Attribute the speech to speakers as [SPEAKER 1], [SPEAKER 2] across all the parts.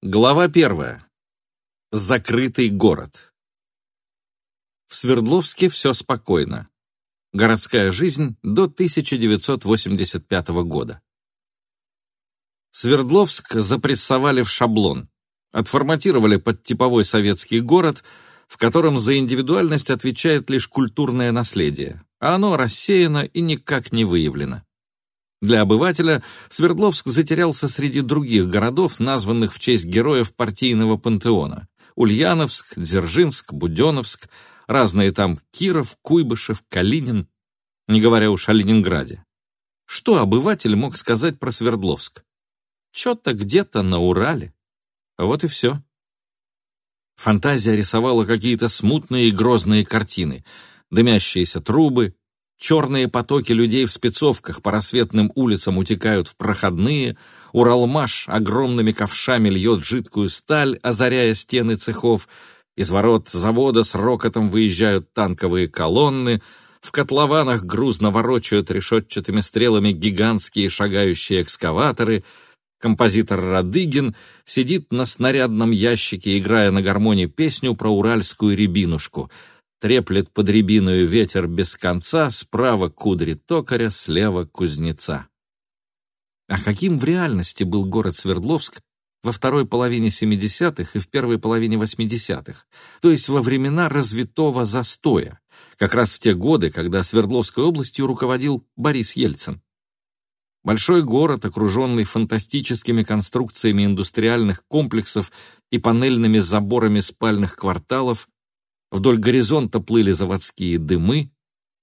[SPEAKER 1] Глава первая. Закрытый город. В Свердловске все спокойно. Городская жизнь до 1985 года. Свердловск запрессовали в шаблон. Отформатировали под типовой советский город, в котором за индивидуальность отвечает лишь культурное наследие, а оно рассеяно и никак не выявлено. Для обывателя Свердловск затерялся среди других городов, названных в честь героев партийного пантеона. Ульяновск, Дзержинск, Буденновск, разные там Киров, Куйбышев, Калинин, не говоря уж о Ленинграде. Что обыватель мог сказать про Свердловск? Что-то где-то на Урале. Вот и все. Фантазия рисовала какие-то смутные и грозные картины. Дымящиеся трубы, Черные потоки людей в спецовках по рассветным улицам утекают в проходные, Уралмаш огромными ковшами льет жидкую сталь, озаряя стены цехов, из ворот завода с рокотом выезжают танковые колонны, в котлованах грузно ворочают решетчатыми стрелами гигантские шагающие экскаваторы, композитор Радыгин сидит на снарядном ящике, играя на гармоне песню про уральскую рябинушку — треплет под рябиную ветер без конца, справа кудри токаря, слева кузнеца. А каким в реальности был город Свердловск во второй половине 70-х и в первой половине 80-х, то есть во времена развитого застоя, как раз в те годы, когда Свердловской областью руководил Борис Ельцин. Большой город, окруженный фантастическими конструкциями индустриальных комплексов и панельными заборами спальных кварталов, Вдоль горизонта плыли заводские дымы,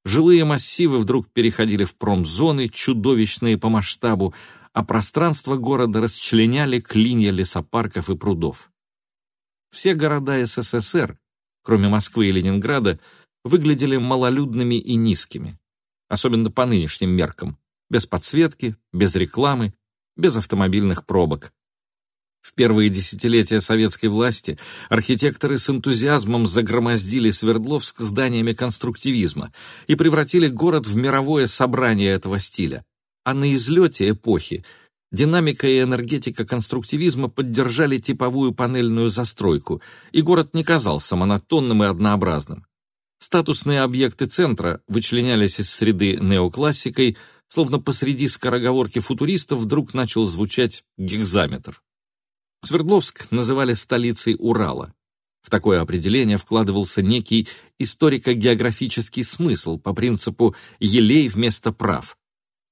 [SPEAKER 1] жилые массивы вдруг переходили в промзоны, чудовищные по масштабу, а пространство города расчленяли клинья лесопарков и прудов. Все города СССР, кроме Москвы и Ленинграда, выглядели малолюдными и низкими, особенно по нынешним меркам, без подсветки, без рекламы, без автомобильных пробок. В первые десятилетия советской власти архитекторы с энтузиазмом загромоздили Свердловск зданиями конструктивизма и превратили город в мировое собрание этого стиля. А на излете эпохи динамика и энергетика конструктивизма поддержали типовую панельную застройку, и город не казался монотонным и однообразным. Статусные объекты центра вычленялись из среды неоклассикой, словно посреди скороговорки футуристов вдруг начал звучать гигзаметр. Свердловск называли столицей Урала. В такое определение вкладывался некий историко-географический смысл по принципу «елей вместо прав».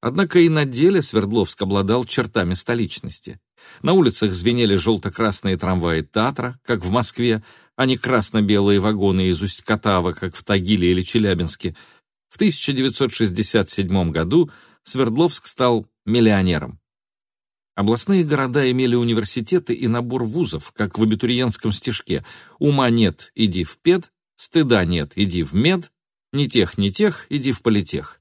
[SPEAKER 1] Однако и на деле Свердловск обладал чертами столичности. На улицах звенели желто-красные трамваи Татра, как в Москве, а не красно-белые вагоны из Усть-Катава, как в Тагиле или Челябинске. В 1967 году Свердловск стал миллионером. Областные города имели университеты и набор вузов, как в абитуриентском стишке. Ума нет, иди в пед, стыда нет, иди в мед, ни тех, ни тех, иди в политех.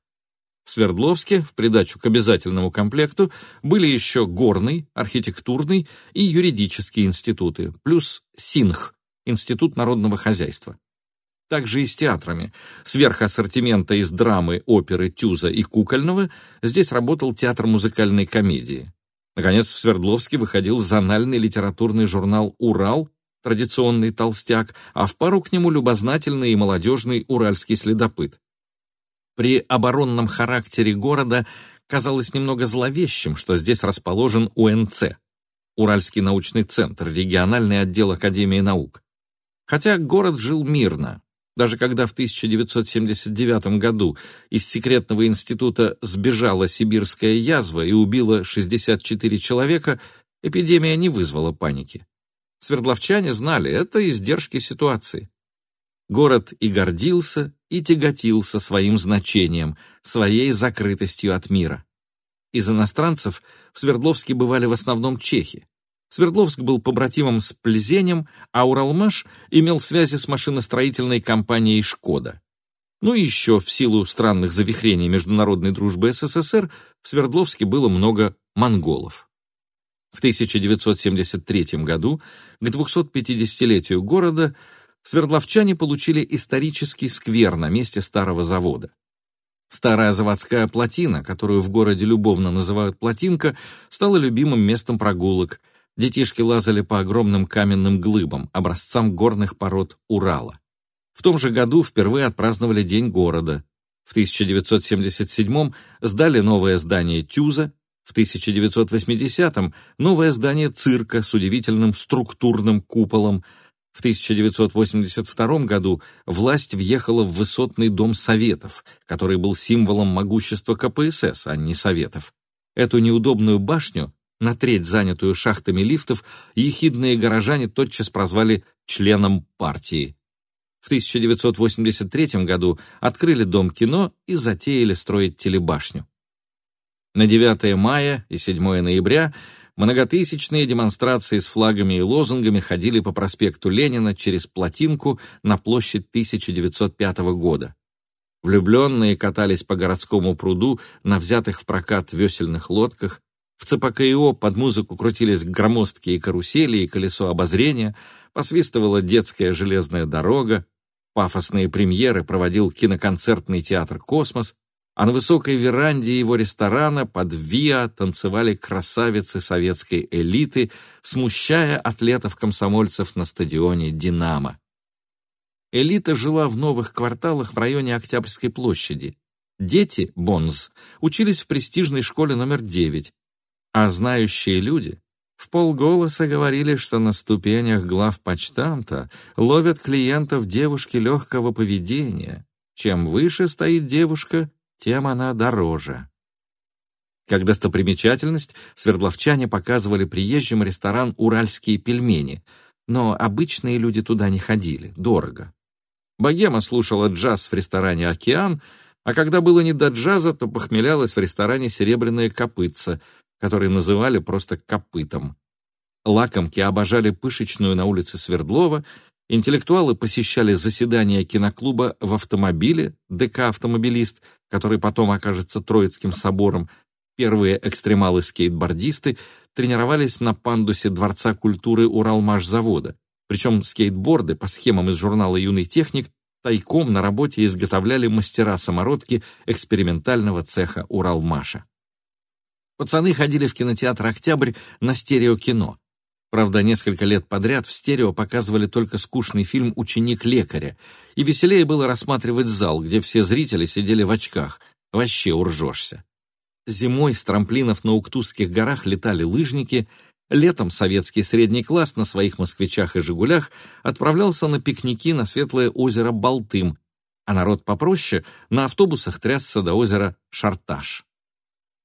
[SPEAKER 1] В Свердловске, в придачу к обязательному комплекту, были еще горный, архитектурный и юридические институты, плюс СИНХ, Институт народного хозяйства. Также и с театрами. Сверх ассортимента из драмы, оперы, тюза и кукольного здесь работал театр музыкальной комедии. Наконец, в Свердловске выходил зональный литературный журнал «Урал», традиционный толстяк, а в пару к нему любознательный и молодежный уральский следопыт. При оборонном характере города казалось немного зловещим, что здесь расположен УНЦ, Уральский научный центр, региональный отдел Академии наук. Хотя город жил мирно, даже когда в 1979 году из секретного института сбежала сибирская язва и убила 64 человека, эпидемия не вызвала паники. Свердловчане знали, это издержки ситуации. Город и гордился, и тяготился своим значением, своей закрытостью от мира. Из иностранцев в Свердловске бывали в основном чехи. Свердловск был побратимом с Пльзенем, а Уралмаш имел связи с машиностроительной компанией «Шкода». Ну и еще, в силу странных завихрений международной дружбы СССР, в Свердловске было много монголов. В 1973 году, к 250-летию города, свердловчане получили исторический сквер на месте старого завода. Старая заводская плотина, которую в городе любовно называют плотинка, стала любимым местом прогулок – Детишки лазали по огромным каменным глыбам, образцам горных пород Урала. В том же году впервые отпраздновали День города. В 1977 сдали новое здание Тюза, в 1980-м новое здание цирка с удивительным структурным куполом. В 1982 году власть въехала в высотный дом Советов, который был символом могущества КПСС, а не Советов. Эту неудобную башню, на треть занятую шахтами лифтов, ехидные горожане тотчас прозвали членом партии. В 1983 году открыли Дом кино и затеяли строить телебашню. На 9 мая и 7 ноября многотысячные демонстрации с флагами и лозунгами ходили по проспекту Ленина через Плотинку на площадь 1905 года. Влюбленные катались по городскому пруду на взятых в прокат весельных лодках, в ЦПКИО под музыку крутились громоздкие карусели и колесо обозрения, посвистывала детская железная дорога, пафосные премьеры проводил киноконцертный театр «Космос», а на высокой веранде его ресторана под ВИА танцевали красавицы советской элиты, смущая атлетов-комсомольцев на стадионе «Динамо». Элита жила в новых кварталах в районе Октябрьской площади. Дети, Бонз, учились в престижной школе номер 9, а знающие люди в полголоса говорили, что на ступенях глав почтамта ловят клиентов девушки легкого поведения. Чем выше стоит девушка, тем она дороже. Как достопримечательность, свердловчане показывали приезжим ресторан «Уральские пельмени», но обычные люди туда не ходили, дорого. Богема слушала джаз в ресторане «Океан», а когда было не до джаза, то похмелялась в ресторане «Серебряное копытце», который называли просто «копытом». Лакомки обожали пышечную на улице Свердлова Интеллектуалы посещали заседания киноклуба в автомобиле ДК «Автомобилист», который потом окажется Троицким собором. Первые экстремалы-скейтбордисты тренировались на пандусе Дворца культуры Уралмашзавода. Причем скейтборды по схемам из журнала «Юный техник» тайком на работе изготовляли мастера самородки экспериментального цеха Уралмаша. Пацаны ходили в кинотеатр «Октябрь» на стереокино. Правда, несколько лет подряд в стерео показывали только скучный фильм «Ученик лекаря», и веселее было рассматривать зал, где все зрители сидели в очках. Вообще уржешься. Зимой с трамплинов на Уктузских горах летали лыжники, летом советский средний класс на своих москвичах и «Жигулях» отправлялся на пикники на светлое озеро Балтым, а народ попроще на автобусах трясся до озера Шарташ.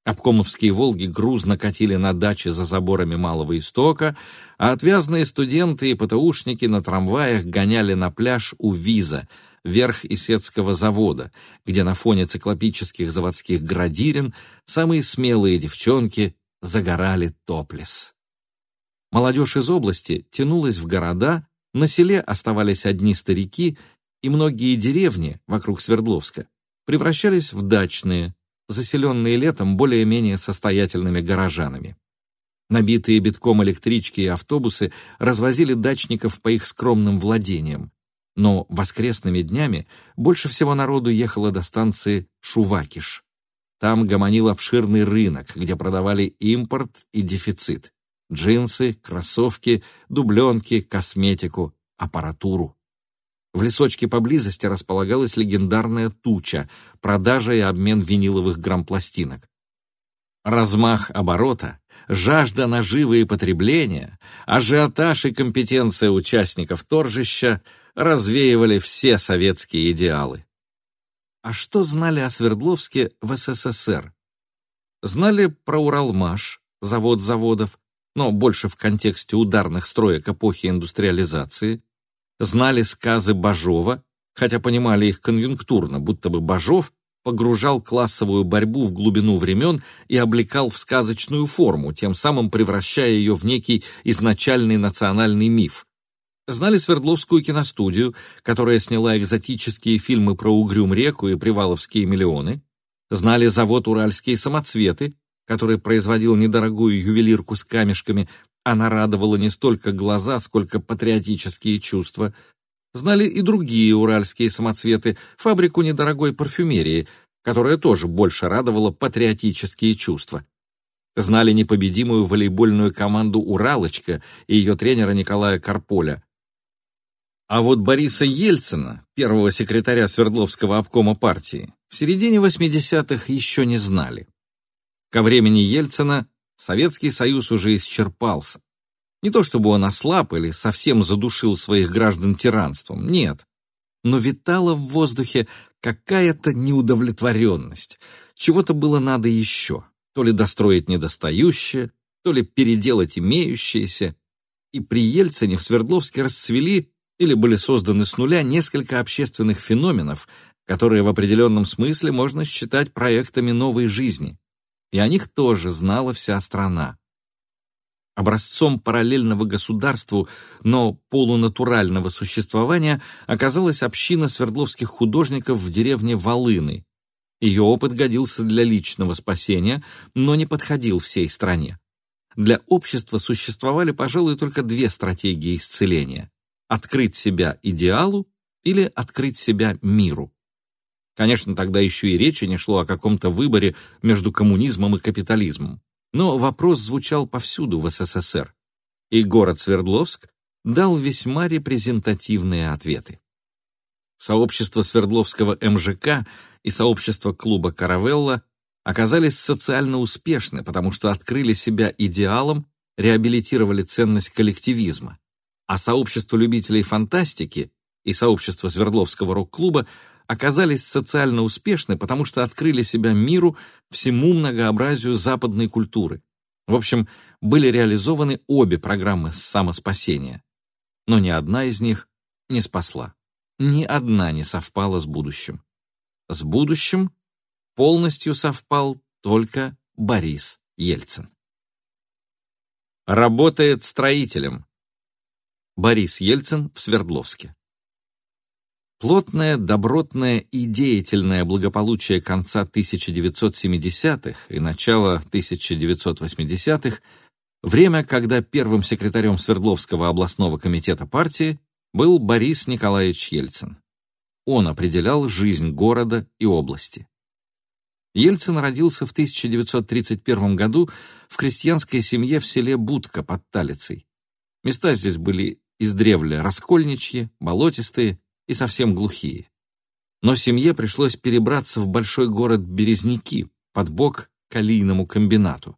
[SPEAKER 1] Обкомовские «Волги» грузно катили на даче за заборами Малого Истока, а отвязные студенты и ПТУшники на трамваях гоняли на пляж у Виза, верх Исетского завода, где на фоне циклопических заводских градирин самые смелые девчонки загорали топлес. Молодежь из области тянулась в города, на селе оставались одни старики, и многие деревни вокруг Свердловска превращались в дачные, заселенные летом более-менее состоятельными горожанами. Набитые битком электрички и автобусы развозили дачников по их скромным владениям. Но воскресными днями больше всего народу ехало до станции Шувакиш. Там гомонил обширный рынок, где продавали импорт и дефицит. Джинсы, кроссовки, дубленки, косметику, аппаратуру. В лесочке поблизости располагалась легендарная туча, продажа и обмен виниловых грампластинок. Размах оборота, жажда наживы и потребления, ажиотаж и компетенция участников торжища развеивали все советские идеалы. А что знали о Свердловске в СССР? Знали про Уралмаш, завод заводов, но больше в контексте ударных строек эпохи индустриализации, знали сказы Бажова, хотя понимали их конъюнктурно, будто бы Бажов погружал классовую борьбу в глубину времен и облекал в сказочную форму, тем самым превращая ее в некий изначальный национальный миф. Знали Свердловскую киностудию, которая сняла экзотические фильмы про Угрюм-реку и Приваловские миллионы. Знали завод «Уральские самоцветы», который производил недорогую ювелирку с камешками, она радовала не столько глаза, сколько патриотические чувства. Знали и другие уральские самоцветы, фабрику недорогой парфюмерии, которая тоже больше радовала патриотические чувства. знали непобедимую волейбольную команду «Уралочка» и ее тренера Николая Карполя. А вот Бориса Ельцина, первого секретаря Свердловского обкома партии, в середине 80-х еще не знали. Ко времени Ельцина Советский Союз уже исчерпался. Не то чтобы он ослаб или совсем задушил своих граждан тиранством, нет. Но витала в воздухе какая-то неудовлетворенность. Чего-то было надо еще. То ли достроить недостающее, то ли переделать имеющееся. И при Ельцине в Свердловске расцвели или были созданы с нуля несколько общественных феноменов, которые в определенном смысле можно считать проектами новой жизни. И о них тоже знала вся страна. Образцом параллельного государству, но полунатурального существования оказалась община свердловских художников в деревне Волыны. Ее опыт годился для личного спасения, но не подходил всей стране. Для общества существовали, пожалуй, только две стратегии исцеления – открыть себя идеалу или открыть себя миру. Конечно, тогда еще и речи не шло о каком-то выборе между коммунизмом и капитализмом. Но вопрос звучал повсюду в СССР, и город Свердловск дал весьма репрезентативные ответы. Сообщество Свердловского МЖК и сообщество клуба «Каравелла» оказались социально успешны, потому что открыли себя идеалом, реабилитировали ценность коллективизма. А сообщество любителей фантастики и сообщество Свердловского рок-клуба оказались социально успешны, потому что открыли себя миру, всему многообразию западной культуры. В общем, были реализованы обе программы самоспасения. Но ни одна из них не спасла. Ни одна не совпала с будущим. С будущим полностью совпал только Борис Ельцин. Работает строителем. Борис Ельцин в Свердловске. Плотное, добротное и деятельное благополучие конца 1970-х и начала 1980-х время, когда первым секретарем Свердловского областного комитета партии был Борис Николаевич Ельцин. Он определял жизнь города и области. Ельцин родился в 1931 году в крестьянской семье в селе Будка под Талицей. Места здесь были издревле раскольничьи, болотистые, и совсем глухие. Но семье пришлось перебраться в большой город Березники, под бок к алийному комбинату.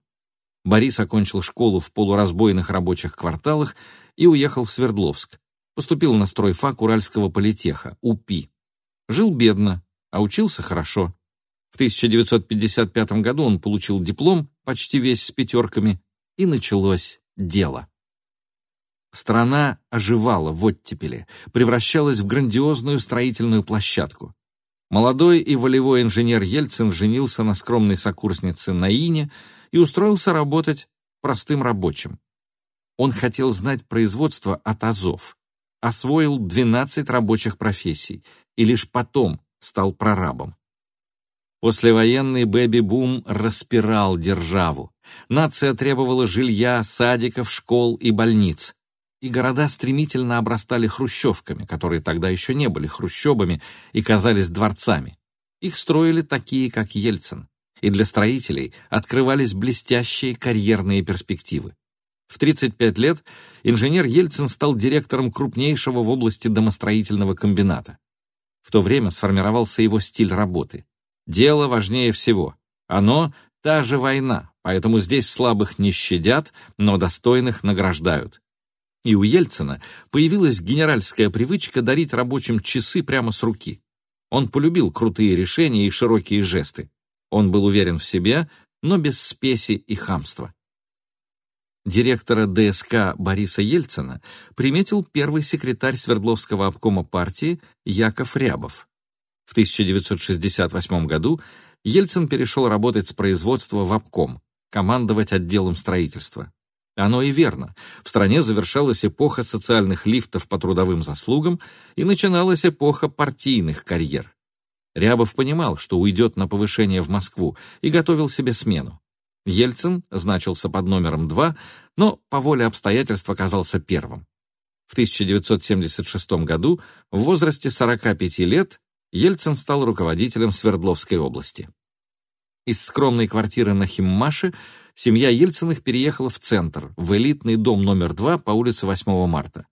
[SPEAKER 1] Борис окончил школу в полуразбойных рабочих кварталах и уехал в Свердловск. Поступил на стройфак Уральского политеха, УПИ. Жил бедно, а учился хорошо. В 1955 году он получил диплом, почти весь с пятерками, и началось дело. Страна оживала в оттепели, превращалась в грандиозную строительную площадку. Молодой и волевой инженер Ельцин женился на скромной сокурснице Наине и устроился работать простым рабочим. Он хотел знать производство от азов, освоил 12 рабочих профессий и лишь потом стал прорабом. Послевоенный бэби-бум распирал державу. Нация требовала жилья, садиков, школ и больниц и города стремительно обрастали хрущевками, которые тогда еще не были хрущобами и казались дворцами. Их строили такие, как Ельцин, и для строителей открывались блестящие карьерные перспективы. В 35 лет инженер Ельцин стал директором крупнейшего в области домостроительного комбината. В то время сформировался его стиль работы. Дело важнее всего. Оно — та же война, поэтому здесь слабых не щадят, но достойных награждают. И у Ельцина появилась генеральская привычка дарить рабочим часы прямо с руки. Он полюбил крутые решения и широкие жесты. Он был уверен в себе, но без спеси и хамства. Директора ДСК Бориса Ельцина приметил первый секретарь Свердловского обкома партии Яков Рябов. В 1968 году Ельцин перешел работать с производства в обком, командовать отделом строительства. Оно и верно. В стране завершалась эпоха социальных лифтов по трудовым заслугам и начиналась эпоха партийных карьер. Рябов понимал, что уйдет на повышение в Москву и готовил себе смену. Ельцин значился под номером 2, но по воле обстоятельств оказался первым. В 1976 году, в возрасте 45 лет, Ельцин стал руководителем Свердловской области. Из скромной квартиры на Химмаше семья Ельциных переехала в центр, в элитный дом номер 2 по улице 8 марта.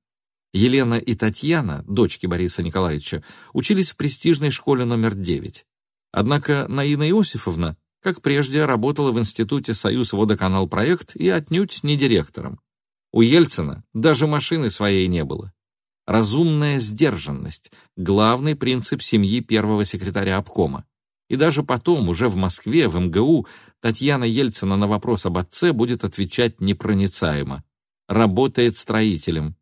[SPEAKER 1] Елена и Татьяна, дочки Бориса Николаевича, учились в престижной школе номер 9. Однако Наина Иосифовна, как прежде, работала в институте «Союз водоканал проект» и отнюдь не директором. У Ельцина даже машины своей не было. Разумная сдержанность – главный принцип семьи первого секретаря обкома. И даже потом, уже в Москве, в МГУ, Татьяна Ельцина на вопрос об отце будет отвечать непроницаемо. Работает строителем.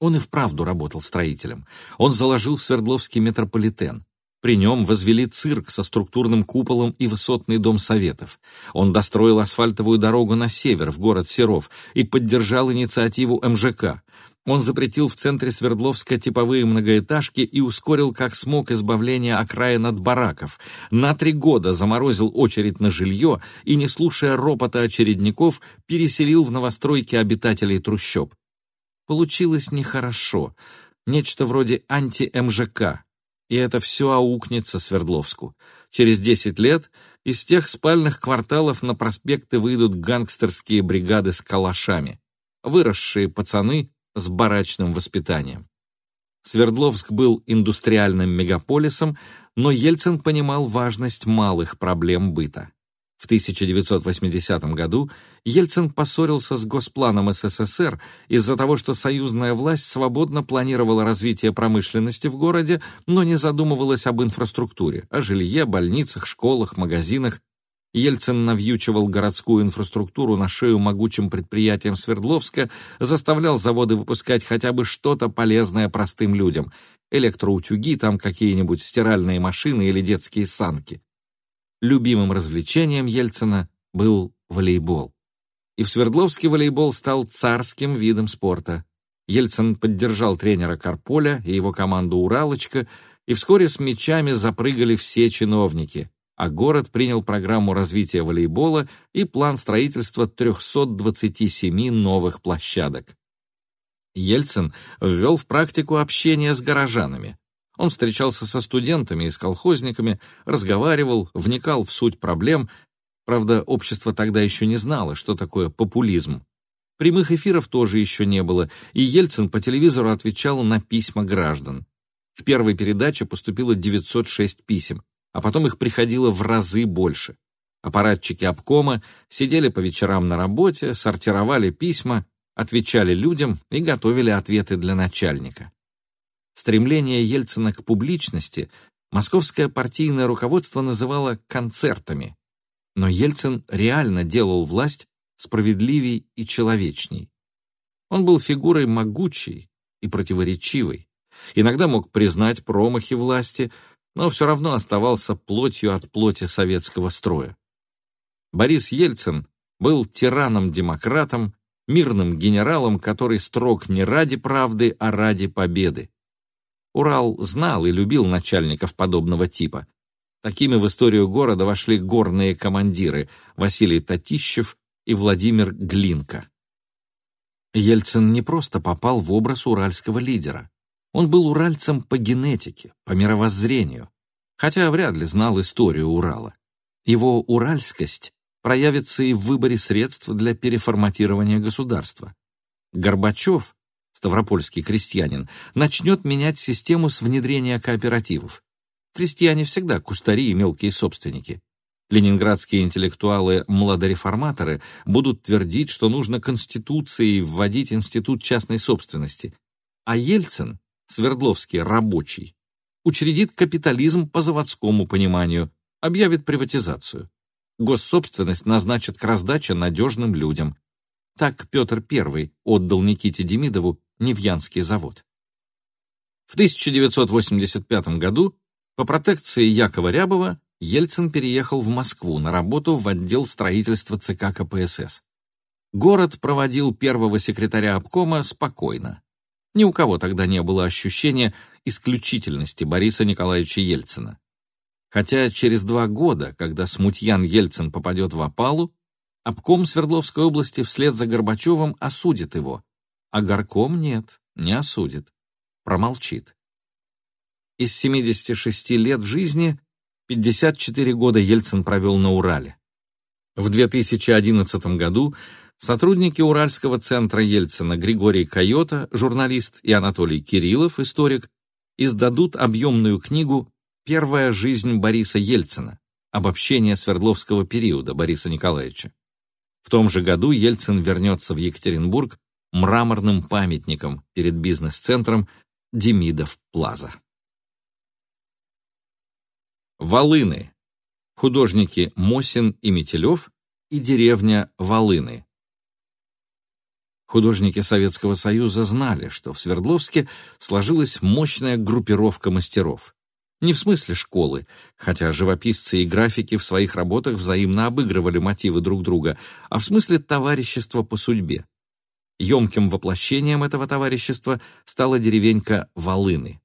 [SPEAKER 1] Он и вправду работал строителем. Он заложил Свердловский метрополитен. При нем возвели цирк со структурным куполом и высотный дом советов. Он достроил асфальтовую дорогу на север, в город Серов, и поддержал инициативу МЖК. Он запретил в центре Свердловска типовые многоэтажки и ускорил как смог избавление окраин от бараков. На три года заморозил очередь на жилье и, не слушая ропота очередников, переселил в новостройки обитателей трущоб. Получилось нехорошо. Нечто вроде анти-МЖК. И это все аукнется Свердловску. Через десять лет из тех спальных кварталов на проспекты выйдут гангстерские бригады с калашами. Выросшие пацаны с барачным воспитанием. Свердловск был индустриальным мегаполисом, но Ельцин понимал важность малых проблем быта. В 1980 году Ельцин поссорился с Госпланом СССР из-за того, что союзная власть свободно планировала развитие промышленности в городе, но не задумывалась об инфраструктуре, о жилье, больницах, школах, магазинах. Ельцин навьючивал городскую инфраструктуру на шею могучим предприятиям Свердловска, заставлял заводы выпускать хотя бы что-то полезное простым людям. Электроутюги, там какие-нибудь стиральные машины или детские санки. Любимым развлечением Ельцина был волейбол. И в Свердловске волейбол стал царским видом спорта. Ельцин поддержал тренера Карполя и его команду «Уралочка», и вскоре с мячами запрыгали все чиновники, а город принял программу развития волейбола и план строительства 327 новых площадок. Ельцин ввел в практику общение с горожанами. Он встречался со студентами и с колхозниками, разговаривал, вникал в суть проблем. Правда, общество тогда еще не знало, что такое популизм. Прямых эфиров тоже еще не было, и Ельцин по телевизору отвечал на письма граждан. К первой передаче поступило 906 писем, а потом их приходило в разы больше. Аппаратчики обкома сидели по вечерам на работе, сортировали письма, отвечали людям и готовили ответы для начальника. Стремление Ельцина к публичности московское партийное руководство называло концертами, но Ельцин реально делал власть справедливей и человечней. Он был фигурой могучей и противоречивой, иногда мог признать промахи власти, но все равно оставался плотью от плоти советского строя. Борис Ельцин был тираном-демократом, мирным генералом, который строг не ради правды, а ради победы. Урал знал и любил начальников подобного типа. Такими в историю города вошли горные командиры Василий Татищев и Владимир Глинка. Ельцин не просто попал в образ уральского лидера. Он был уральцем по генетике, по мировоззрению, хотя вряд ли знал историю Урала. Его уральскость проявится и в выборе средств для переформатирования государства. Горбачев ставропольский крестьянин, начнет менять систему с внедрения кооперативов. Крестьяне всегда кустари и мелкие собственники. Ленинградские интеллектуалы-младореформаторы будут твердить, что нужно Конституцией вводить институт частной собственности. А Ельцин, Свердловский рабочий, учредит капитализм по заводскому пониманию, объявит приватизацию. Госсобственность назначит к раздаче надежным людям. Так Петр I отдал Никите Демидову Невьянский завод. В 1985 году по протекции Якова Рябова Ельцин переехал в Москву на работу в отдел строительства ЦК КПСС. Город проводил первого секретаря обкома спокойно. Ни у кого тогда не было ощущения исключительности Бориса Николаевича Ельцина. Хотя через два года, когда смутьян Ельцин попадет в опалу, обком Свердловской области вслед за Горбачевым осудит его, а горком нет, не осудит, промолчит. Из 76 лет жизни 54 года Ельцин провел на Урале. В 2011 году сотрудники Уральского центра Ельцина Григорий Койота, журналист, и Анатолий Кириллов, историк, издадут объемную книгу «Первая жизнь Бориса Ельцина. Обобщение Свердловского периода Бориса Николаевича». В том же году Ельцин вернется в Екатеринбург мраморным памятником перед бизнес-центром Демидов Плаза. Волыны. Художники Мосин и Метелев и деревня Волыны. Художники Советского Союза знали, что в Свердловске сложилась мощная группировка мастеров. Не в смысле школы, хотя живописцы и графики в своих работах взаимно обыгрывали мотивы друг друга, а в смысле товарищества по судьбе. Емким воплощением этого товарищества стала деревенька Волыны.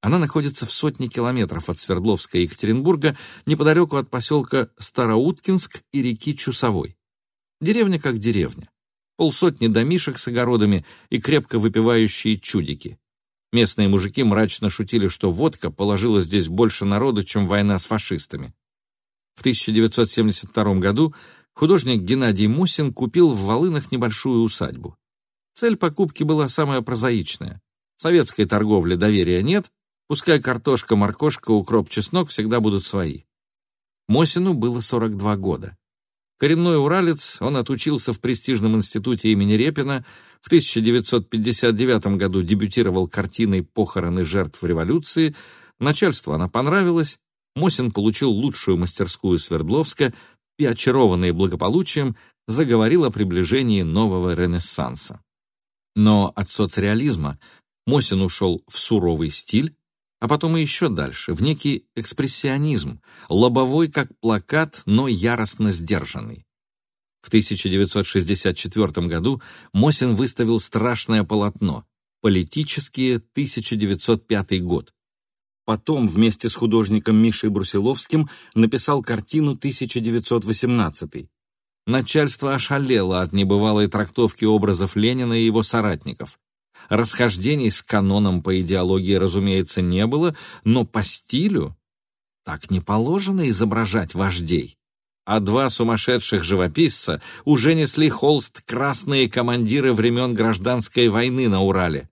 [SPEAKER 1] Она находится в сотне километров от Свердловска и Екатеринбурга, неподалеку от поселка Староуткинск и реки Чусовой. Деревня как деревня. Полсотни домишек с огородами и крепко выпивающие чудики. Местные мужики мрачно шутили, что водка положила здесь больше народу, чем война с фашистами. В 1972 году художник Геннадий Мусин купил в Волынах небольшую усадьбу. Цель покупки была самая прозаичная. Советской торговли доверия нет, пускай картошка, моркошка, укроп, чеснок всегда будут свои. Мосину было 42 года. Коренной уралец, он отучился в престижном институте имени Репина, в 1959 году дебютировал картиной «Похороны жертв революции», начальству она понравилась, Мосин получил лучшую мастерскую Свердловска и, очарованный благополучием, заговорил о приближении нового Ренессанса. Но от соцреализма Мосин ушел в суровый стиль, а потом и еще дальше, в некий экспрессионизм, лобовой как плакат, но яростно сдержанный. В 1964 году Мосин выставил страшное полотно «Политические 1905 год». Потом вместе с художником Мишей Брусиловским написал картину 1918. Начальство ошалело от небывалой трактовки образов Ленина и его соратников. Расхождений с каноном по идеологии, разумеется, не было, но по стилю так не положено изображать вождей. А два сумасшедших живописца уже несли холст красные командиры времен гражданской войны на Урале.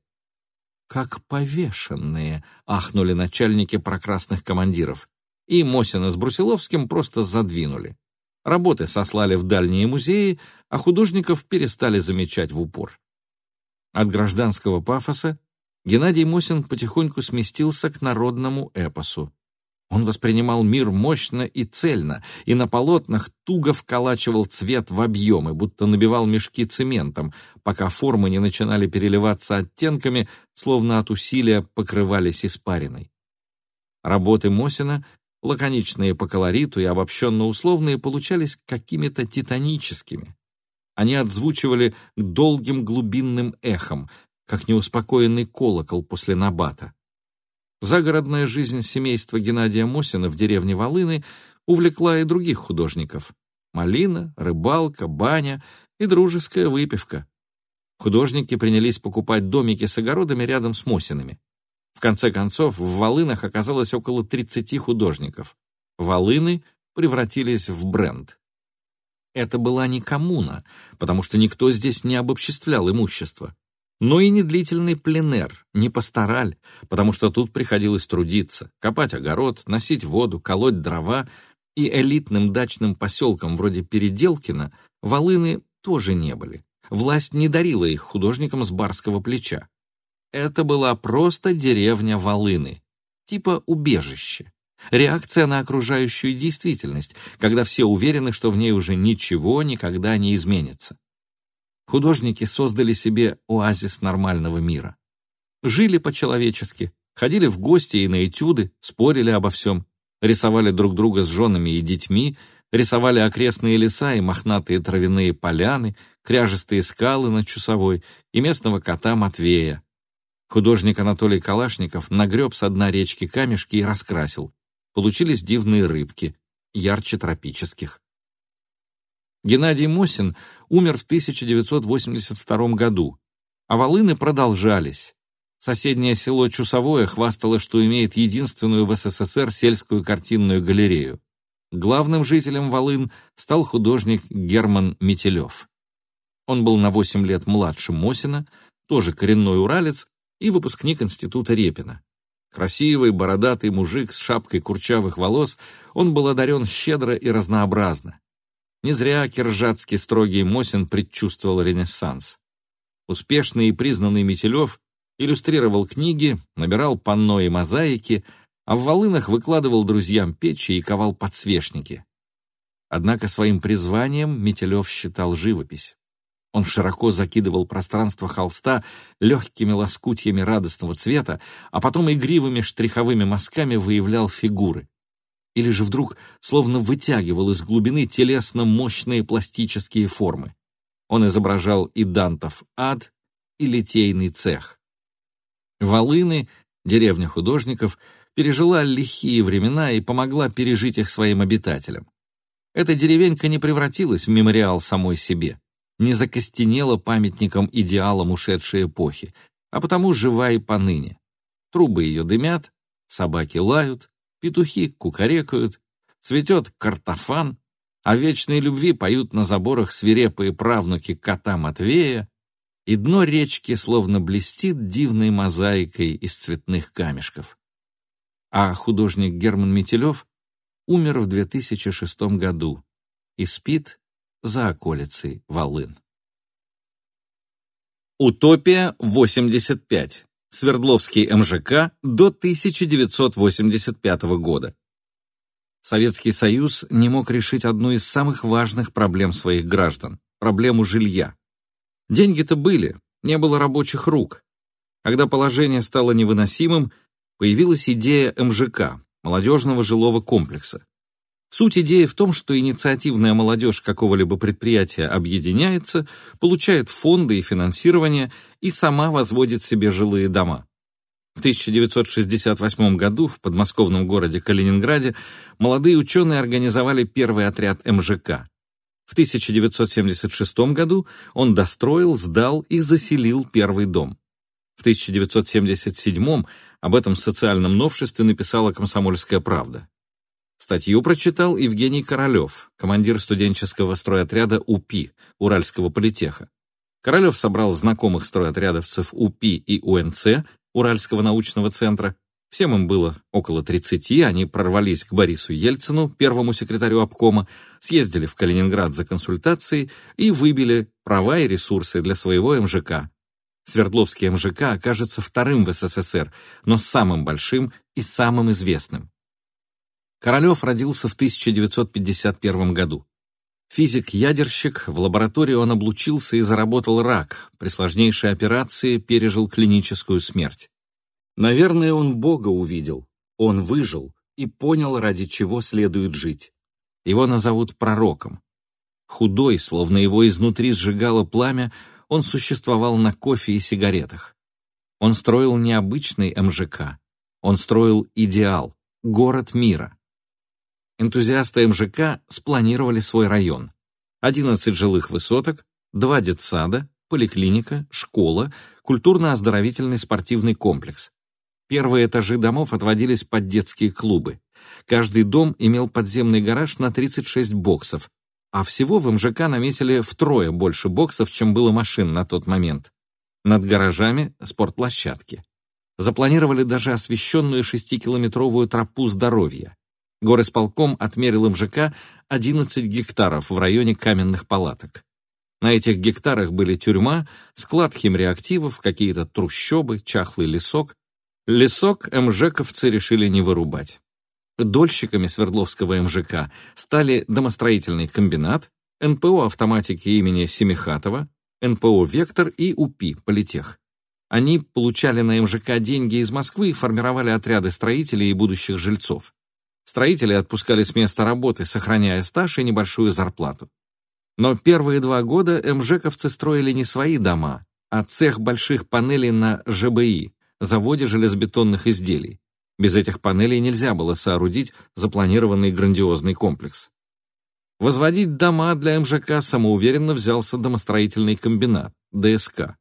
[SPEAKER 1] «Как повешенные!» — ахнули начальники прокрасных командиров. И Мосина с Брусиловским просто задвинули. Работы сослали в дальние музеи, а художников перестали замечать в упор. От гражданского пафоса Геннадий Мосин потихоньку сместился к народному эпосу. Он воспринимал мир мощно и цельно, и на полотнах туго вколачивал цвет в объемы, будто набивал мешки цементом, пока формы не начинали переливаться оттенками, словно от усилия покрывались испариной. Работы Мосина, лаконичные по колориту и обобщенно условные, получались какими-то титаническими. Они отзвучивали долгим глубинным эхом, как неуспокоенный колокол после набата. Загородная жизнь семейства Геннадия Мосина в деревне Волыны увлекла и других художников. Малина, рыбалка, баня и дружеская выпивка. Художники принялись покупать домики с огородами рядом с Мосинами. В конце концов, в Волынах оказалось около 30 художников. Волыны превратились в бренд. Это была не коммуна, потому что никто здесь не обобществлял имущество. Но и не длительный пленер, не пастораль, потому что тут приходилось трудиться, копать огород, носить воду, колоть дрова, и элитным дачным поселкам вроде Переделкина волыны тоже не были. Власть не дарила их художникам с барского плеча. Это была просто деревня Волыны, типа убежище. Реакция на окружающую действительность, когда все уверены, что в ней уже ничего никогда не изменится. Художники создали себе оазис нормального мира. Жили по-человечески, ходили в гости и на этюды, спорили обо всем, рисовали друг друга с женами и детьми, рисовали окрестные леса и мохнатые травяные поляны, кряжестые скалы на Чусовой и местного кота Матвея. Художник Анатолий Калашников нагреб с дна речки камешки и раскрасил получились дивные рыбки, ярче тропических. Геннадий Мосин умер в 1982 году, а волыны продолжались. Соседнее село Чусовое хвастало, что имеет единственную в СССР сельскую картинную галерею. Главным жителем Волын стал художник Герман Метелев. Он был на 8 лет младше Мосина, тоже коренной уралец и выпускник института Репина. Красивый, бородатый мужик с шапкой курчавых волос, он был одарен щедро и разнообразно. Не зря киржатский строгий Мосин предчувствовал ренессанс. Успешный и признанный Метелев иллюстрировал книги, набирал панно и мозаики, а в волынах выкладывал друзьям печи и ковал подсвечники. Однако своим призванием Метелев считал живопись. Он широко закидывал пространство холста легкими лоскутьями радостного цвета, а потом игривыми штриховыми мазками выявлял фигуры. Или же вдруг словно вытягивал из глубины телесно мощные пластические формы. Он изображал и Дантов ад, и литейный цех. Волыны, деревня художников, пережила лихие времена и помогла пережить их своим обитателям. Эта деревенька не превратилась в мемориал самой себе не закостенела памятником идеалам ушедшей эпохи, а потому жива и поныне. Трубы ее дымят, собаки лают, петухи кукарекают, цветет картофан, а вечной любви поют на заборах свирепые правнуки кота Матвея, и дно речки словно блестит дивной мозаикой из цветных камешков. А художник Герман Метелев умер в 2006 году и спит за околицей Волын. Утопия 85. Свердловский МЖК до 1985 года. Советский Союз не мог решить одну из самых важных проблем своих граждан – проблему жилья. Деньги-то были, не было рабочих рук. Когда положение стало невыносимым, появилась идея МЖК – молодежного жилого комплекса. Суть идеи в том, что инициативная молодежь какого-либо предприятия объединяется, получает фонды и финансирование и сама возводит себе жилые дома. В 1968 году в подмосковном городе Калининграде молодые ученые организовали первый отряд МЖК. В 1976 году он достроил, сдал и заселил первый дом. В 1977 об этом социальном новшестве написала «Комсомольская правда». Статью прочитал Евгений Королев, командир студенческого стройотряда УПИ, Уральского политеха. Королев собрал знакомых стройотрядовцев УПИ и УНЦ, Уральского научного центра. Всем им было около 30, они прорвались к Борису Ельцину, первому секретарю обкома, съездили в Калининград за консультацией и выбили права и ресурсы для своего МЖК. Свердловский МЖК окажется вторым в СССР, но самым большим и самым известным. Королев родился в 1951 году. Физик-ядерщик, в лаборатории он облучился и заработал рак, при сложнейшей операции пережил клиническую смерть. Наверное, он Бога увидел, он выжил и понял, ради чего следует жить. Его назовут пророком. Худой, словно его изнутри сжигало пламя, он существовал на кофе и сигаретах. Он строил необычный МЖК. Он строил идеал, город мира энтузиасты МЖК спланировали свой район. 11 жилых высоток, два детсада, поликлиника, школа, культурно-оздоровительный спортивный комплекс. Первые этажи домов отводились под детские клубы. Каждый дом имел подземный гараж на 36 боксов, а всего в МЖК наметили втрое больше боксов, чем было машин на тот момент. Над гаражами — спортплощадки. Запланировали даже освещенную шестикилометровую тропу здоровья. Горосполком отмерил МЖК 11 гектаров в районе каменных палаток. На этих гектарах были тюрьма, склад химреактивов, какие-то трущобы, чахлый лесок. Лесок МЖКовцы решили не вырубать. Дольщиками Свердловского МЖК стали домостроительный комбинат, НПО автоматики имени Семихатова, НПО «Вектор» и УПИ «Политех». Они получали на МЖК деньги из Москвы и формировали отряды строителей и будущих жильцов. Строители отпускали с места работы, сохраняя стаж и небольшую зарплату. Но первые два года МЖКовцы строили не свои дома, а цех больших панелей на ЖБИ, заводе железобетонных изделий. Без этих панелей нельзя было соорудить запланированный грандиозный комплекс. Возводить дома для МЖК самоуверенно взялся домостроительный комбинат, ДСК.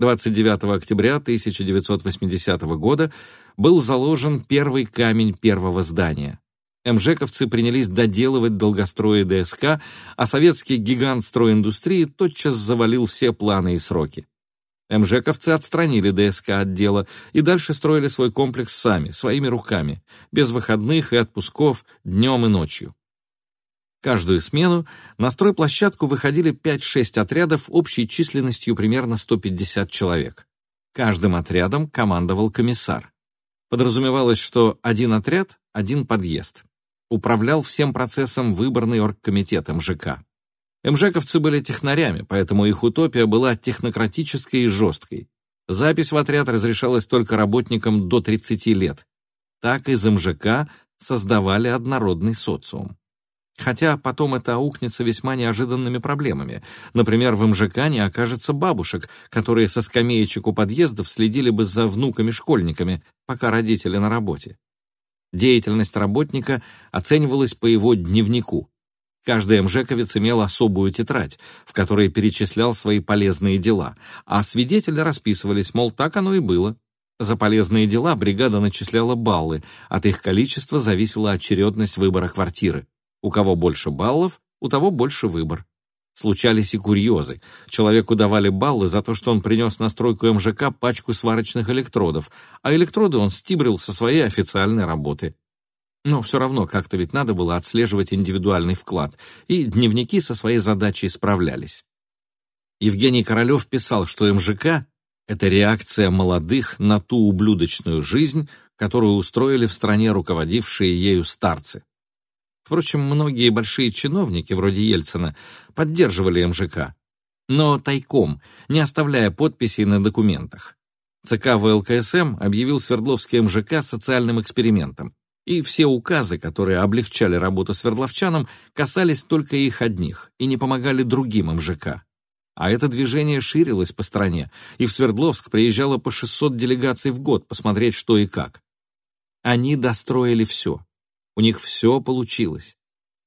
[SPEAKER 1] 29 октября 1980 года был заложен первый камень первого здания. МЖКовцы принялись доделывать долгострои ДСК, а советский гигант стройиндустрии тотчас завалил все планы и сроки. МЖКовцы отстранили ДСК от дела и дальше строили свой комплекс сами, своими руками, без выходных и отпусков днем и ночью. Каждую смену на стройплощадку выходили 5-6 отрядов общей численностью примерно 150 человек. Каждым отрядом командовал комиссар. Подразумевалось, что один отряд — один подъезд. Управлял всем процессом выборный оргкомитет МЖК. МЖКовцы были технарями, поэтому их утопия была технократической и жесткой. Запись в отряд разрешалась только работникам до 30 лет. Так из МЖК создавали однородный социум. Хотя потом это аукнется весьма неожиданными проблемами. Например, в МЖК не окажется бабушек, которые со скамеечек у подъездов следили бы за внуками-школьниками, пока родители на работе. Деятельность работника оценивалась по его дневнику. Каждый МЖКовец имел особую тетрадь, в которой перечислял свои полезные дела, а свидетели расписывались, мол, так оно и было. За полезные дела бригада начисляла баллы, от их количества зависела очередность выбора квартиры. У кого больше баллов, у того больше выбор. Случались и курьезы. Человеку давали баллы за то, что он принес на стройку МЖК пачку сварочных электродов, а электроды он стибрил со своей официальной работы. Но все равно как-то ведь надо было отслеживать индивидуальный вклад, и дневники со своей задачей справлялись. Евгений Королев писал, что МЖК — это реакция молодых на ту ублюдочную жизнь, которую устроили в стране руководившие ею старцы. Впрочем, многие большие чиновники, вроде Ельцина, поддерживали МЖК, но тайком, не оставляя подписей на документах. ЦК ВЛКСМ объявил Свердловский МЖК социальным экспериментом, и все указы, которые облегчали работу свердловчанам, касались только их одних и не помогали другим МЖК. А это движение ширилось по стране, и в Свердловск приезжало по 600 делегаций в год посмотреть, что и как. Они достроили все. У них все получилось.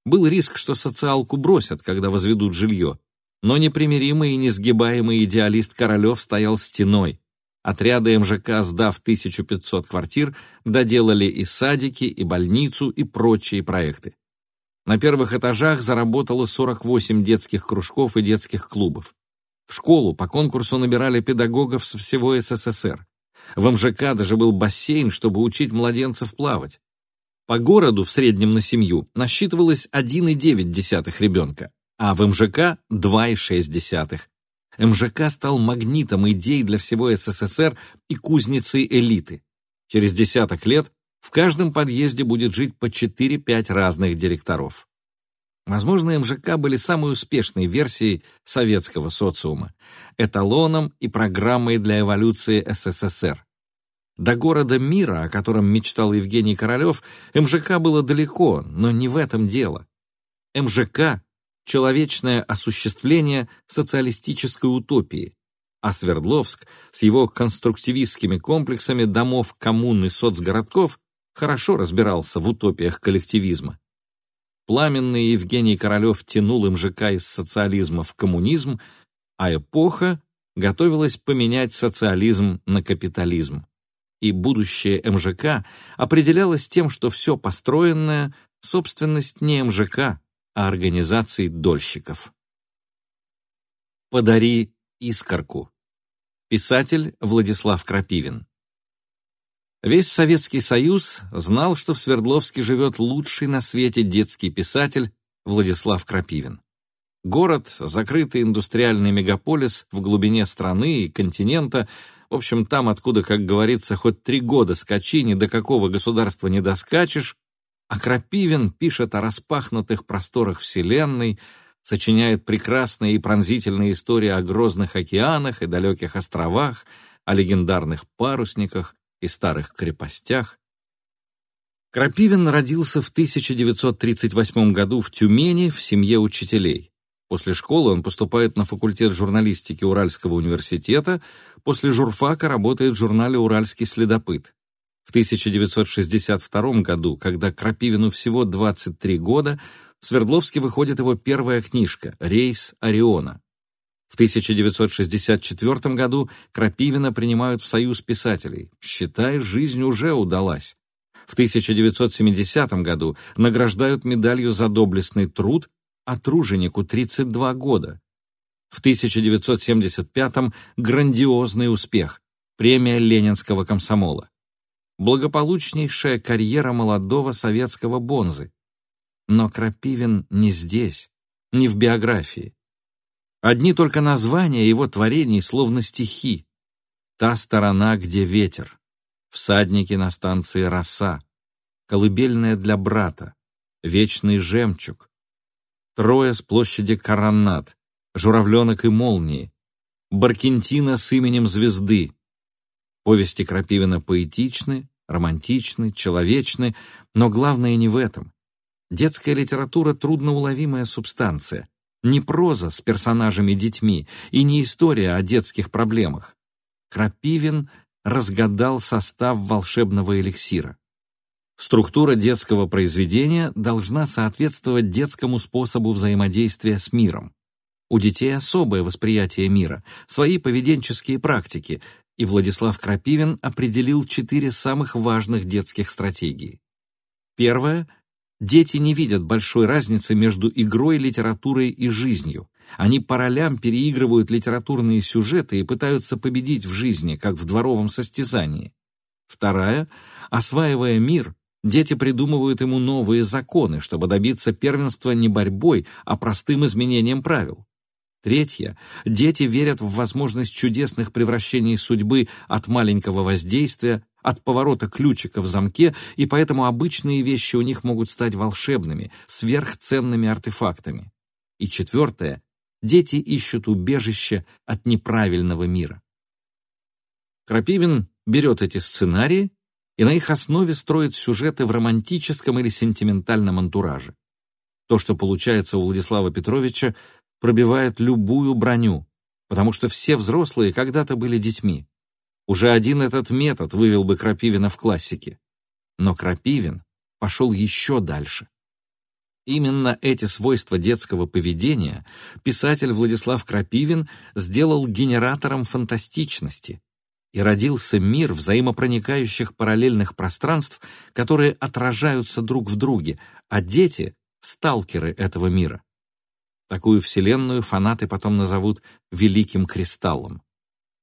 [SPEAKER 1] Был риск, что социалку бросят, когда возведут жилье, но непримиримый и несгибаемый идеалист Королев стоял стеной. Отряды МЖК, сдав 1500 квартир, доделали и садики, и больницу, и прочие проекты. На первых этажах заработало 48 детских кружков и детских клубов. В школу по конкурсу набирали педагогов со всего СССР. В МЖК даже был бассейн, чтобы учить младенцев плавать. По городу в среднем на семью насчитывалось 1,9 ребенка, а в МЖК 2,6. МЖК стал магнитом идей для всего СССР и кузницей элиты. Через десяток лет в каждом подъезде будет жить по 4-5 разных директоров. Возможно, МЖК были самой успешной версией советского социума, эталоном и программой для эволюции СССР. До города мира, о котором мечтал Евгений Королев, МЖК было далеко, но не в этом дело. МЖК — человечное осуществление социалистической утопии, а Свердловск с его конструктивистскими комплексами домов, коммун и соцгородков хорошо разбирался в утопиях коллективизма. Пламенный Евгений Королев тянул МЖК из социализма в коммунизм, а эпоха готовилась поменять социализм на капитализм и будущее МЖК определялось тем, что все построенное — собственность не МЖК, а организаций дольщиков. «Подари искорку». Писатель Владислав Крапивин. Весь Советский Союз знал, что в Свердловске живет лучший на свете детский писатель Владислав Крапивин. Город, закрытый индустриальный мегаполис в глубине страны и континента, в общем, там, откуда, как говорится, хоть три года скачи, ни до какого государства не доскачешь, а Крапивин пишет о распахнутых просторах Вселенной, сочиняет прекрасные и пронзительные истории о грозных океанах и далеких островах, о легендарных парусниках и старых крепостях. Крапивин родился в 1938 году в Тюмени в семье учителей. После школы он поступает на факультет журналистики Уральского университета, после журфака работает в журнале «Уральский следопыт». В 1962 году, когда Крапивину всего 23 года, в Свердловске выходит его первая книжка «Рейс Ориона». В 1964 году Крапивина принимают в Союз писателей. Считай, жизнь уже удалась. В 1970 году награждают медалью за доблестный труд, а труженику 32 года. В 1975 грандиозный успех – премия Ленинского комсомола. Благополучнейшая карьера молодого советского бонзы. Но Крапивин не здесь, не в биографии. Одни только названия его творений словно стихи. Та сторона, где ветер, всадники на станции «Роса», колыбельная для брата, вечный жемчуг, трое с площади Коронат, журавленок и молнии, Баркентина с именем звезды. Повести Крапивина поэтичны, романтичны, человечны, но главное не в этом. Детская литература — трудноуловимая субстанция, не проза с персонажами-детьми и не история о детских проблемах. Крапивин разгадал состав волшебного эликсира. Структура детского произведения должна соответствовать детскому способу взаимодействия с миром. У детей особое восприятие мира, свои поведенческие практики, и Владислав Крапивин определил четыре самых важных детских стратегии. Первое Дети не видят большой разницы между игрой, литературой и жизнью. Они по ролям переигрывают литературные сюжеты и пытаются победить в жизни, как в дворовом состязании. Вторая, осваивая мир, дети придумывают ему новые законы, чтобы добиться первенства не борьбой, а простым изменением правил. Третье. Дети верят в возможность чудесных превращений судьбы от маленького воздействия, от поворота ключика в замке, и поэтому обычные вещи у них могут стать волшебными, сверхценными артефактами. И четвертое. Дети ищут убежище от неправильного мира. Крапивин берет эти сценарии и на их основе строит сюжеты в романтическом или сентиментальном антураже. То, что получается у Владислава Петровича, пробивает любую броню, потому что все взрослые когда-то были детьми. Уже один этот метод вывел бы Крапивина в классике. Но Крапивин пошел еще дальше. Именно эти свойства детского поведения писатель Владислав Крапивин сделал генератором фантастичности, и родился мир взаимопроникающих параллельных пространств, которые отражаются друг в друге, а дети — сталкеры этого мира. Такую вселенную фанаты потом назовут «великим кристаллом».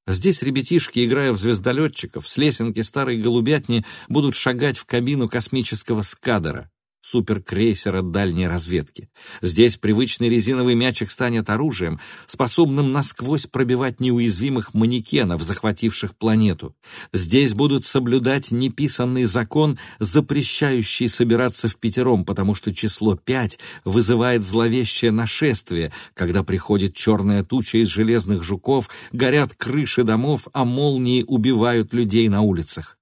[SPEAKER 1] Здесь ребятишки, играя в звездолетчиков, с лесенки старой голубятни будут шагать в кабину космического скадера суперкрейсера дальней разведки. Здесь привычный резиновый мячик станет оружием, способным насквозь пробивать неуязвимых манекенов, захвативших планету. Здесь будут соблюдать неписанный закон, запрещающий собираться в пятером, потому что число пять вызывает зловещее нашествие, когда приходит черная туча из железных жуков, горят крыши домов, а молнии убивают людей на улицах.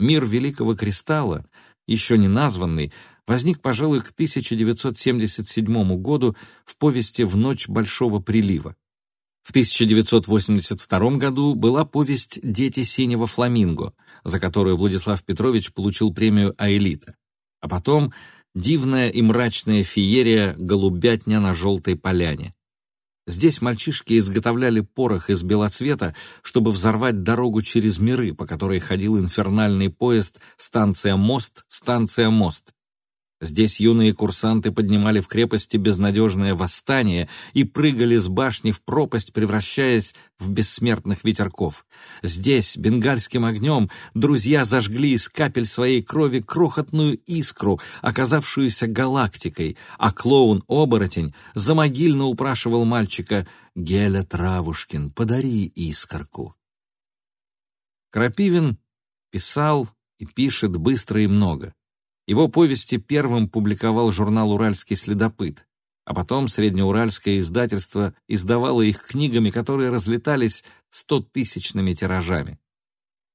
[SPEAKER 1] Мир Великого Кристалла — еще не названный, возник, пожалуй, к 1977 году в повести «В ночь Большого прилива». В 1982 году была повесть «Дети синего фламинго», за которую Владислав Петрович получил премию «Аэлита». А потом дивная и мрачная феерия «Голубятня на желтой поляне». Здесь мальчишки изготовляли порох из белоцвета, чтобы взорвать дорогу через миры, по которой ходил инфернальный поезд «Станция Мост, станция Мост». Здесь юные курсанты поднимали в крепости безнадежное восстание и прыгали с башни в пропасть, превращаясь в бессмертных ветерков. Здесь, бенгальским огнем, друзья зажгли из капель своей крови крохотную искру, оказавшуюся галактикой, а клоун-оборотень замогильно упрашивал мальчика «Геля Травушкин, подари искорку». Крапивин писал и пишет быстро и много. Его повести первым публиковал журнал «Уральский следопыт», а потом среднеуральское издательство издавало их книгами, которые разлетались стотысячными тиражами.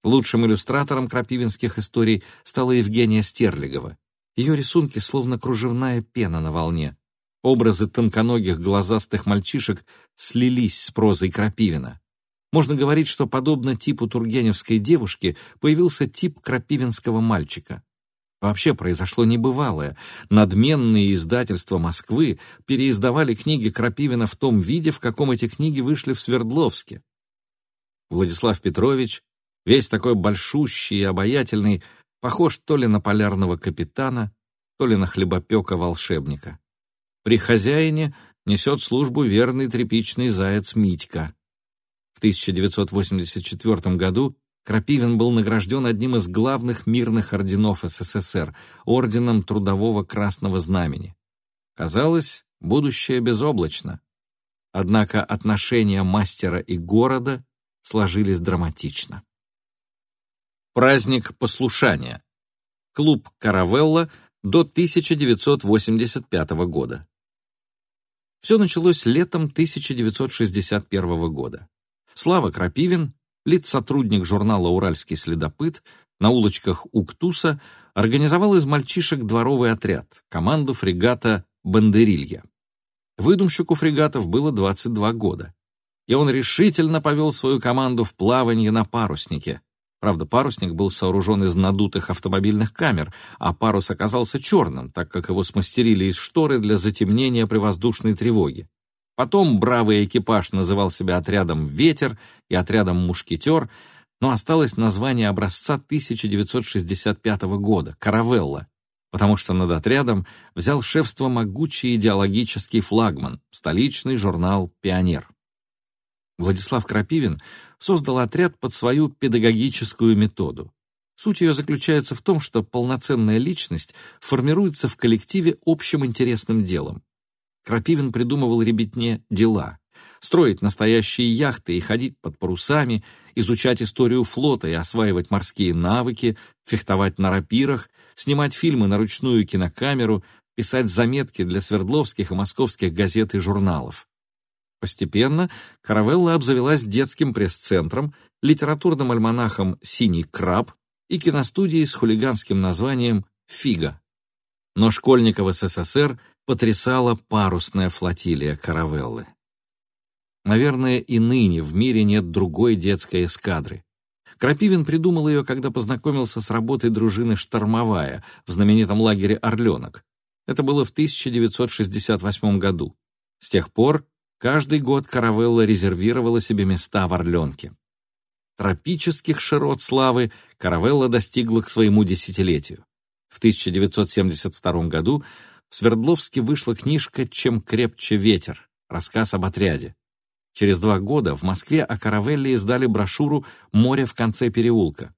[SPEAKER 1] Лучшим иллюстратором крапивинских историй стала Евгения Стерлигова. Ее рисунки словно кружевная пена на волне. Образы тонконогих глазастых мальчишек слились с прозой Крапивина. Можно говорить, что подобно типу тургеневской девушки появился тип крапивинского мальчика. Вообще произошло небывалое. Надменные издательства Москвы переиздавали книги Крапивина в том виде, в каком эти книги вышли в Свердловске. Владислав Петрович, весь такой большущий и обаятельный, Похож то ли на полярного капитана, то ли на хлебопека-волшебника. При хозяине несет службу верный тряпичный заяц Митька. В 1984 году Крапивин был награжден одним из главных мирных орденов СССР — Орденом Трудового Красного Знамени. Казалось, будущее безоблачно. Однако отношения мастера и города сложились драматично. Праздник послушания. Клуб «Каравелла» до 1985 года. Все началось летом 1961 года. Слава Крапивин, лиц-сотрудник журнала «Уральский следопыт», на улочках Уктуса организовал из мальчишек дворовый отряд, команду фрегата «Бандерилья». Выдумщику фрегатов было 22 года, и он решительно повел свою команду в плавание на паруснике, Правда, парусник был сооружен из надутых автомобильных камер, а парус оказался черным, так как его смастерили из шторы для затемнения при воздушной тревоге. Потом бравый экипаж называл себя отрядом «Ветер» и отрядом «Мушкетер», но осталось название образца 1965 года — «Каравелла», потому что над отрядом взял шефство могучий идеологический флагман — столичный журнал «Пионер». Владислав Крапивин создал отряд под свою педагогическую методу. Суть ее заключается в том, что полноценная личность формируется в коллективе общим интересным делом. Крапивин придумывал ребятне дела. Строить настоящие яхты и ходить под парусами, изучать историю флота и осваивать морские навыки, фехтовать на рапирах, снимать фильмы на ручную кинокамеру, писать заметки для свердловских и московских газет и журналов. Постепенно Каравелла обзавелась детским пресс-центром, литературным альманахом «Синий краб» и киностудией с хулиганским названием «Фига». Но школьников СССР потрясала парусная флотилия Каравеллы. Наверное, и ныне в мире нет другой детской эскадры. Крапивин придумал ее, когда познакомился с работой дружины «Штормовая» в знаменитом лагере «Орленок». Это было в 1968 году. С тех пор Каждый год каравелла резервировала себе места в Орленке. Тропических широт славы каравелла достигла к своему десятилетию. В 1972 году в Свердловске вышла книжка «Чем крепче ветер», рассказ об отряде. Через два года в Москве о каравелле издали брошюру «Море в конце переулка».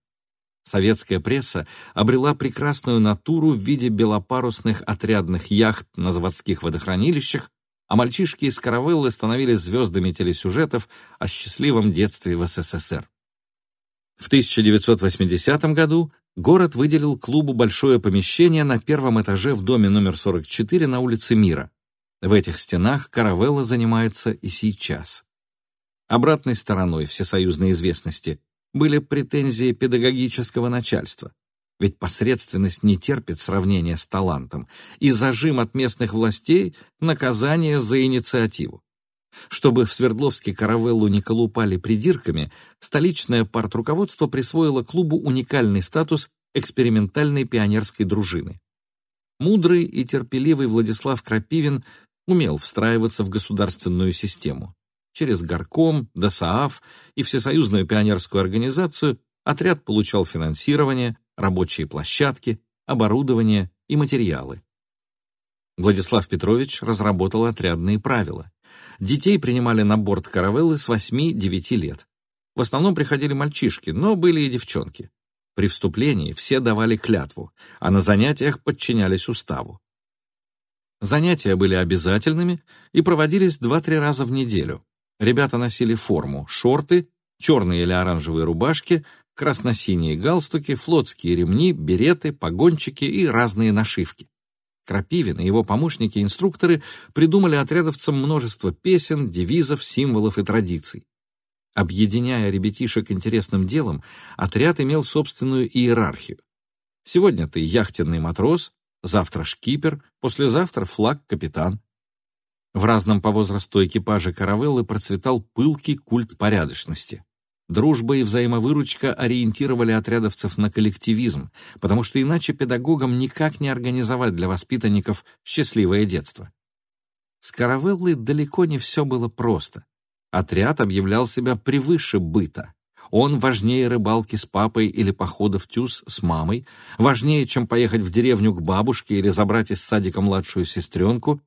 [SPEAKER 1] Советская пресса обрела прекрасную натуру в виде белопарусных отрядных яхт на заводских водохранилищах а мальчишки из каравеллы становились звездами телесюжетов о счастливом детстве в СССР. В 1980 году город выделил клубу большое помещение на первом этаже в доме номер 44 на улице Мира. В этих стенах каравелла занимается и сейчас. Обратной стороной всесоюзной известности были претензии педагогического начальства. Ведь посредственность не терпит сравнения с талантом, и зажим от местных властей — наказание за инициативу. Чтобы в Свердловске каравеллу не колупали придирками, столичное партруководство присвоило клубу уникальный статус экспериментальной пионерской дружины. Мудрый и терпеливый Владислав Крапивин умел встраиваться в государственную систему. Через горком, ДОСААФ и Всесоюзную пионерскую организацию отряд получал финансирование, рабочие площадки, оборудование и материалы. Владислав Петрович разработал отрядные правила. Детей принимали на борт каравеллы с 8-9 лет. В основном приходили мальчишки, но были и девчонки. При вступлении все давали клятву, а на занятиях подчинялись уставу. Занятия были обязательными и проводились 2-3 раза в неделю. Ребята носили форму, шорты, черные или оранжевые рубашки, красно-синие галстуки, флотские ремни, береты, погончики и разные нашивки. Крапивин и его помощники-инструкторы придумали отрядовцам множество песен, девизов, символов и традиций. Объединяя ребятишек интересным делом, отряд имел собственную иерархию. Сегодня ты яхтенный матрос, завтра шкипер, послезавтра флаг-капитан. В разном по возрасту экипаже каравеллы процветал пылкий культ порядочности. Дружба и взаимовыручка ориентировали отрядовцев на коллективизм, потому что иначе педагогам никак не организовать для воспитанников счастливое детство. С каравеллой далеко не все было просто. Отряд объявлял себя превыше быта. Он важнее рыбалки с папой или похода в тюз с мамой, важнее, чем поехать в деревню к бабушке или забрать из садика младшую сестренку.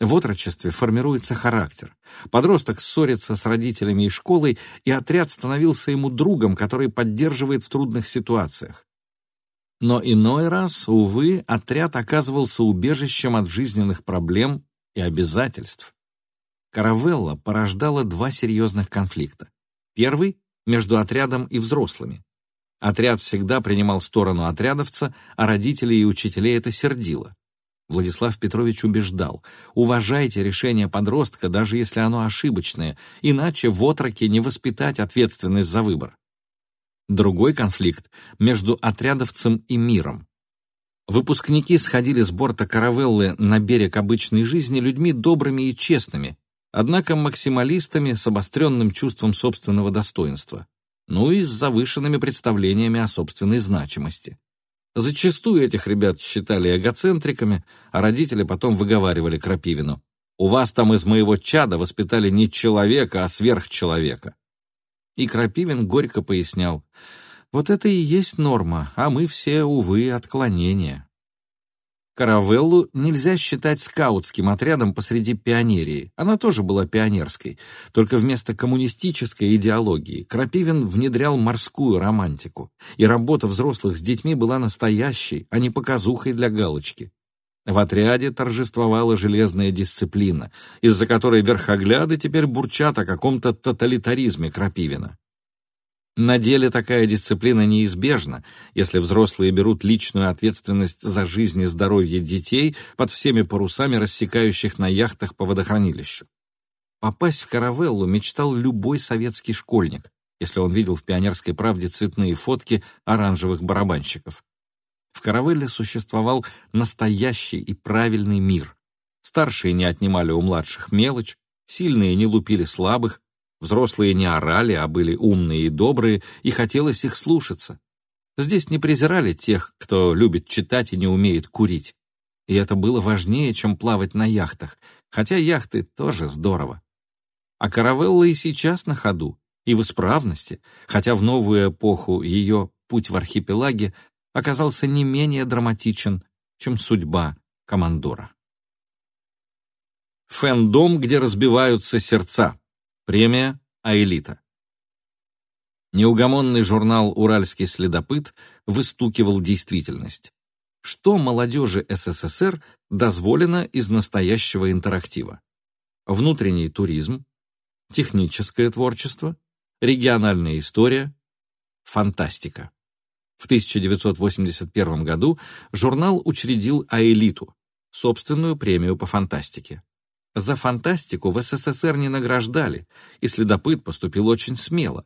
[SPEAKER 1] В отрочестве формируется характер. Подросток ссорится с родителями и школой, и отряд становился ему другом, который поддерживает в трудных ситуациях. Но иной раз, увы, отряд оказывался убежищем от жизненных проблем и обязательств. Каравелла порождала два серьезных конфликта. Первый — между отрядом и взрослыми. Отряд всегда принимал сторону отрядовца, а родителей и учителей это сердило. Владислав Петрович убеждал, уважайте решение подростка, даже если оно ошибочное, иначе в отроке не воспитать ответственность за выбор. Другой конфликт между отрядовцем и миром. Выпускники сходили с борта каравеллы на берег обычной жизни людьми добрыми и честными, однако максималистами с обостренным чувством собственного достоинства, ну и с завышенными представлениями о собственной значимости. Зачастую этих ребят считали эгоцентриками, а родители потом выговаривали Крапивину. «У вас там из моего чада воспитали не человека, а сверхчеловека». И Крапивин горько пояснял, «Вот это и есть норма, а мы все, увы, отклонения». Каравеллу нельзя считать скаутским отрядом посреди пионерии. Она тоже была пионерской. Только вместо коммунистической идеологии Крапивин внедрял морскую романтику. И работа взрослых с детьми была настоящей, а не показухой для галочки. В отряде торжествовала железная дисциплина, из-за которой верхогляды теперь бурчат о каком-то тоталитаризме Крапивина. На деле такая дисциплина неизбежна, если взрослые берут личную ответственность за жизнь и здоровье детей под всеми парусами рассекающих на яхтах по водохранилищу. Попасть в каравеллу мечтал любой советский школьник, если он видел в «Пионерской правде» цветные фотки оранжевых барабанщиков. В каравелле существовал настоящий и правильный мир. Старшие не отнимали у младших мелочь, сильные не лупили слабых, Взрослые не орали, а были умные и добрые, и хотелось их слушаться. Здесь не презирали тех, кто любит читать и не умеет курить. И это было важнее, чем плавать на яхтах, хотя яхты тоже здорово. А каравелла и сейчас на ходу, и в исправности, хотя в новую эпоху ее путь в архипелаге оказался не менее драматичен, чем судьба командора. Фэндом, где разбиваются сердца. Премия «Аэлита». Неугомонный журнал «Уральский следопыт» выстукивал действительность. Что молодежи СССР дозволено из настоящего интерактива? Внутренний туризм, техническое творчество, региональная история, фантастика. В 1981 году журнал учредил «Аэлиту» — собственную премию по фантастике. За фантастику в СССР не награждали, и следопыт поступил очень смело.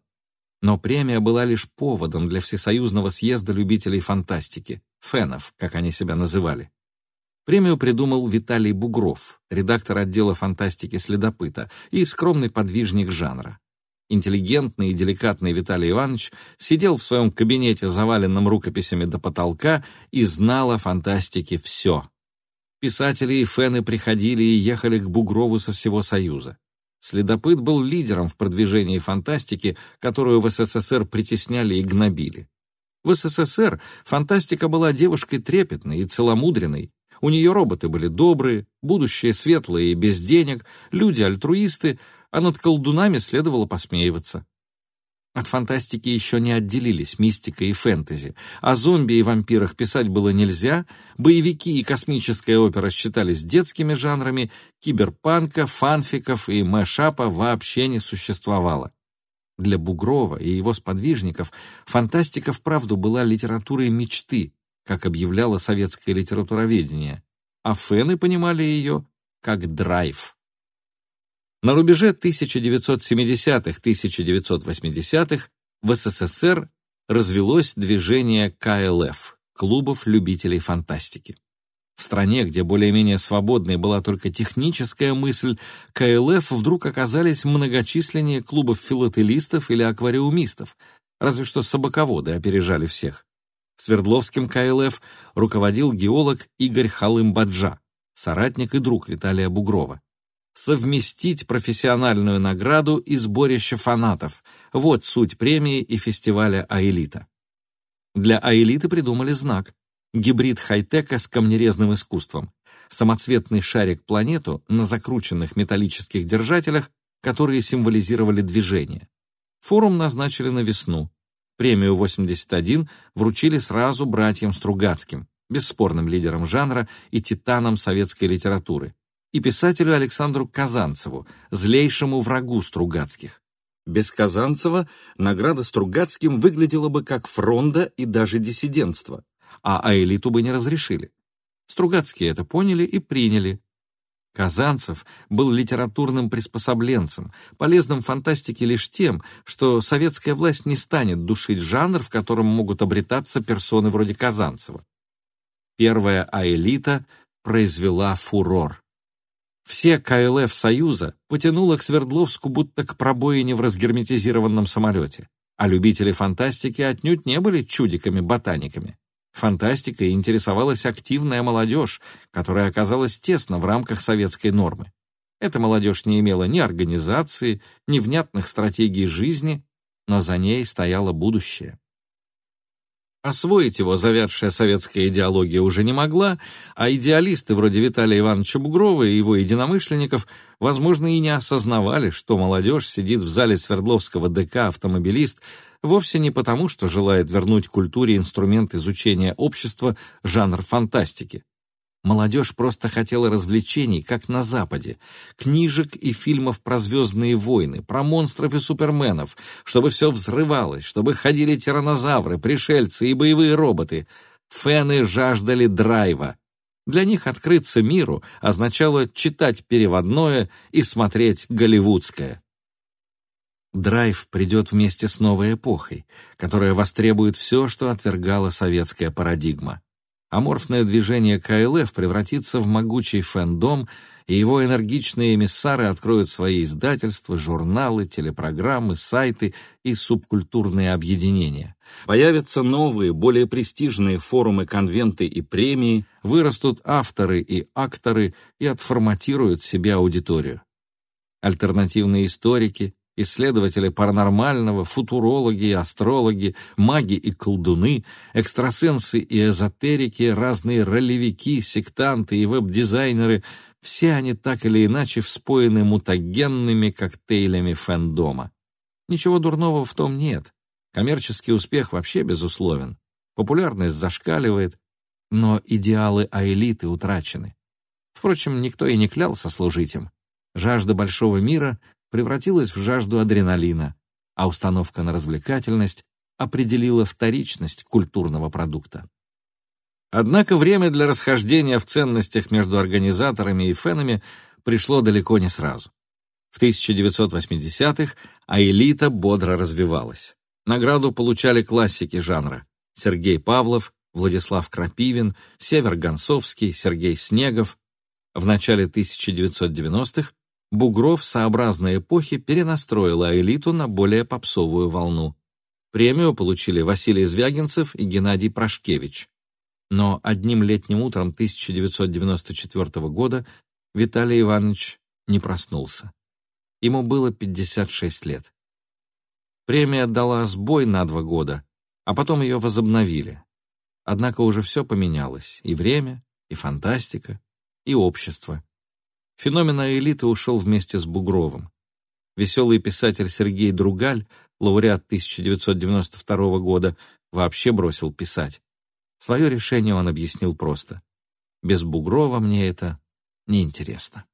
[SPEAKER 1] Но премия была лишь поводом для Всесоюзного съезда любителей фантастики, фенов, как они себя называли. Премию придумал Виталий Бугров, редактор отдела фантастики «Следопыта» и скромный подвижник жанра. Интеллигентный и деликатный Виталий Иванович сидел в своем кабинете, заваленном рукописями до потолка, и знал о фантастике все. Писатели и фэны приходили и ехали к Бугрову со всего Союза. Следопыт был лидером в продвижении фантастики, которую в СССР притесняли и гнобили. В СССР фантастика была девушкой трепетной и целомудренной. У нее роботы были добрые, будущее светлое и без денег, люди альтруисты, а над колдунами следовало посмеиваться. От фантастики еще не отделились мистика и фэнтези. О зомби и вампирах писать было нельзя, боевики и космическая опера считались детскими жанрами, киберпанка, фанфиков и мэшапа вообще не существовало. Для Бугрова и его сподвижников фантастика вправду была литературой мечты, как объявляло советское литературоведение, а фэны понимали ее как драйв. На рубеже 1970-1980-х в СССР развелось движение КЛФ – клубов любителей фантастики. В стране, где более-менее свободной была только техническая мысль, КЛФ вдруг оказались многочисленнее клубов филателистов или аквариумистов, разве что собаководы опережали всех. Свердловским КЛФ руководил геолог Игорь Халым-Баджа, соратник и друг Виталия Бугрова. Совместить профессиональную награду и сборище фанатов. Вот суть премии и фестиваля «Аэлита». Для «Аэлиты» придумали знак – гибрид хай-тека с камнерезным искусством. Самоцветный шарик-планету на закрученных металлических держателях, которые символизировали движение. Форум назначили на весну. Премию 81 вручили сразу братьям Стругацким, бесспорным лидерам жанра и титанам советской литературы, и писателю Александру Казанцеву, злейшему врагу Стругацких. Без Казанцева награда Стругацким выглядела бы как фронда и даже диссидентство, а Аэлиту бы не разрешили. Стругацкие это поняли и приняли, Казанцев был литературным приспособленцем, полезным фантастике лишь тем, что советская власть не станет душить жанр, в котором могут обретаться персоны вроде Казанцева. Первая «Аэлита» произвела фурор. Все КЛФ Союза потянуло к Свердловску будто к пробоине в разгерметизированном самолете, а любители фантастики отнюдь не были чудиками-ботаниками. Фантастикой интересовалась активная молодежь, которая оказалась тесно в рамках советской нормы. Эта молодежь не имела ни организации, ни внятных стратегий жизни, но за ней стояло будущее. Освоить его завядшая советская идеология уже не могла, а идеалисты вроде Виталия Ивановича Бугрова и его единомышленников, возможно, и не осознавали, что молодежь сидит в зале Свердловского ДК «Автомобилист» вовсе не потому, что желает вернуть культуре инструмент изучения общества жанр фантастики. Молодежь просто хотела развлечений, как на Западе, книжек и фильмов про звездные войны, про монстров и суперменов, чтобы все взрывалось, чтобы ходили тиранозавры, пришельцы и боевые роботы. Фэны жаждали драйва. Для них открыться миру означало читать переводное и смотреть голливудское. Драйв придет вместе с новой эпохой, которая востребует все, что отвергала советская парадигма аморфное движение КЛФ превратится в могучий фэндом, и его энергичные эмиссары откроют свои издательства, журналы, телепрограммы, сайты и субкультурные объединения. Появятся новые, более престижные форумы, конвенты и премии, вырастут авторы и акторы и отформатируют себе аудиторию. Альтернативные историки, исследователи паранормального, футурологи астрологи, маги и колдуны, экстрасенсы и эзотерики, разные ролевики, сектанты и веб-дизайнеры — все они так или иначе вспоены мутагенными коктейлями фэндома. Ничего дурного в том нет. Коммерческий успех вообще безусловен. Популярность зашкаливает, но идеалы аэлиты утрачены. Впрочем, никто и не клялся служить им. Жажда большого мира превратилась в жажду адреналина, а установка на развлекательность определила вторичность культурного продукта. Однако время для расхождения в ценностях между организаторами и фенами пришло далеко не сразу. В 1980-х аэлита бодро развивалась. Награду получали классики жанра Сергей Павлов, Владислав Крапивин, Север Гонцовский, Сергей Снегов. В начале 1990-х Бугров сообразной эпохи перенастроила элиту на более попсовую волну. Премию получили Василий Звягинцев и Геннадий Прошкевич. Но одним летним утром 1994 года Виталий Иванович не проснулся. Ему было 56 лет. Премия дала сбой на два года, а потом ее возобновили. Однако уже все поменялось, и время, и фантастика, и общество. Феномен элиты ушел вместе с Бугровым. Веселый писатель Сергей Другаль, лауреат 1992 года, вообще бросил писать. Свое решение он объяснил просто. Без Бугрова мне это неинтересно.